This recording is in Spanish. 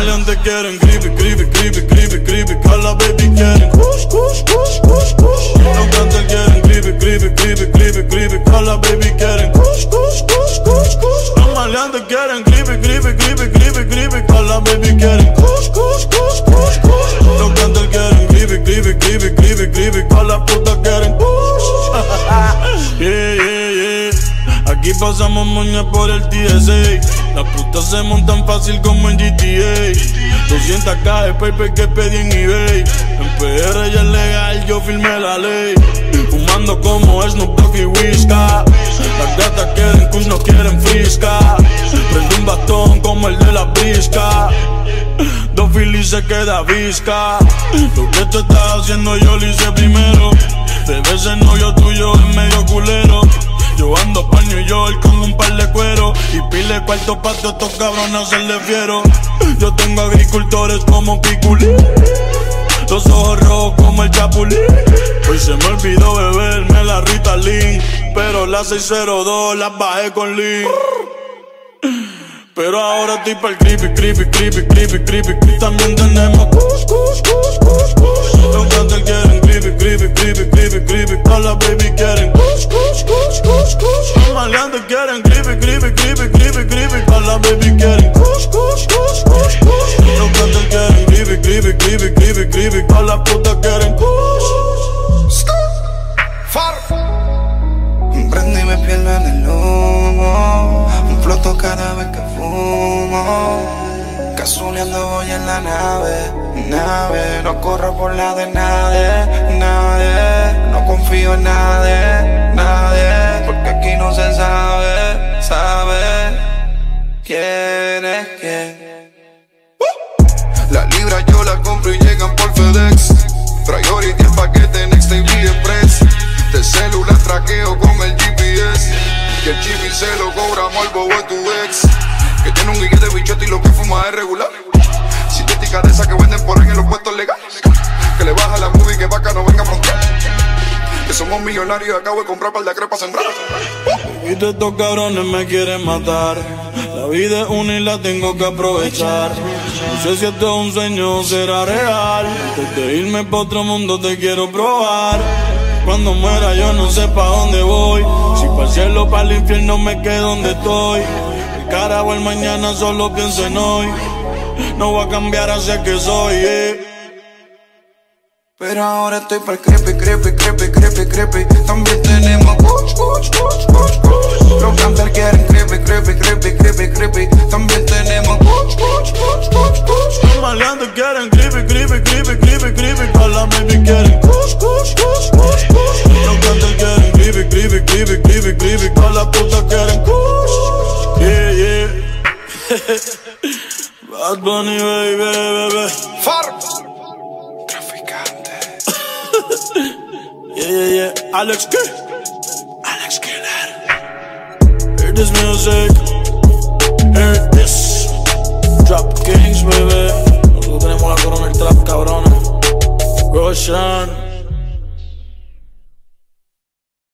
maleantes quieren creepy, creepy, creepy, creepy, creepy. Cala baby quieren kush, kush, kush, kush, kush. Los cantantes quieren creepy, creepy, creepy, creepy, creepy. Cala baby quieren kush, kush, kush, kush, kush. Los maleantes quieren creepy, creepy, creepy, creepy, creepy. Cala baby quieren Aquí pasamos moña por el TSA. Las putas se montan fácil como en GTA. 200k de paper que pedí en eBay. En PR ya es legal, yo firmé la ley. Fumando como Snoop Dogg y Whisca. Las gatas quieren kush, no quieren frisca. Prende un bastón como el de la brisca. Dos filis se queda visca. Lo que tú estás haciendo yo lo hice primero. De veces novio tuyo es medio culero. Todos estos cabrones hacerle fiero Yo tengo agricultores como Piculín Los ojos rojos como el Chapulín. Hoy se me olvidó beberme la Ritalin Pero la 602 la bajé con Lean pero ahora estoy pa'l creepy, creepy, creepy, creepy, creepy, creepy. También tenemos kush, kush, las baby quieren kush, kush, kush, kush, kush. Los maleantes quieren creepy, creepy, creepy, creepy, creepy. Todas las baby quieren kush, kush, kush, kush, kush. Los cantantes quieren creepy, creepy, creepy, creepy, creepy. Todas las putas quieren kush. Far. Prendo y me pierdo en el humo. Un floto cada vez que fumo. Casuleando voy en la nave, nave. No corro por la de nadie, nadie. Quién es quién. La libra yo la compro y llegan por FedEx. Priority el paquete Next TV Express. De celular traqueo con el GPS. Que el chip se lo cobramos al bobo de tu ex. Que tiene un guille de bichote y lo que fuma es regular. Sintética de esa que venden por ahí en los puestos legales. Que le baja la Millonarios y acabo de comprar par de crepas sembrar. Y de estos cabrones me quieren matar. La vida es una y la tengo que aprovechar. No sé si esto es un sueño o será real. Antes de irme pa' otro mundo te quiero probar. Cuando muera yo no sé pa' dónde voy. Si para el cielo o para el infierno me quedo donde estoy. El cara o el mañana solo pienso en hoy. No voy a cambiar hacia que soy. eh. Pero ahora estoy para el creepy, creepy, creepy, creepy, creepy. También tenemos kush, kush, kush, kush, kush. Los cantantes quieren creepy, creepy, creepy, creepy, creepy. También tenemos kush, kush, kush, kush, kush. Los maleantes quieren creepy, creepy, creepy, creepy, creepy. Todas las baby quieren kush, kush, kush, kush, kush. Los cantantes quieren creepy, creepy, creepy, creepy, creepy. Todas las putas quieren kush. Yeah, yeah. Bad Bunny, baby, baby. Far. Alex K. Alex Killer. Hear this music. Hear this. Trap Kings, baby.